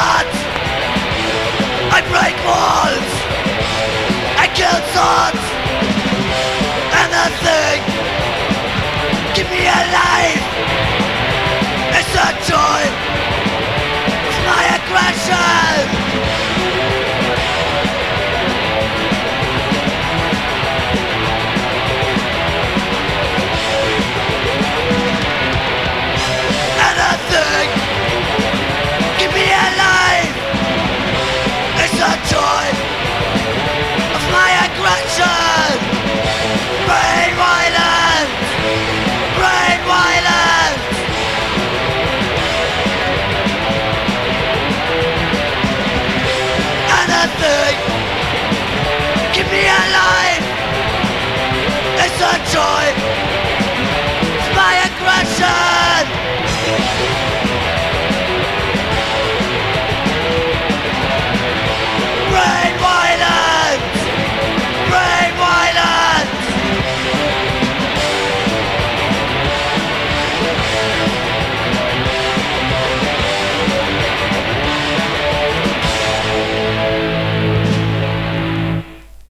God! The joy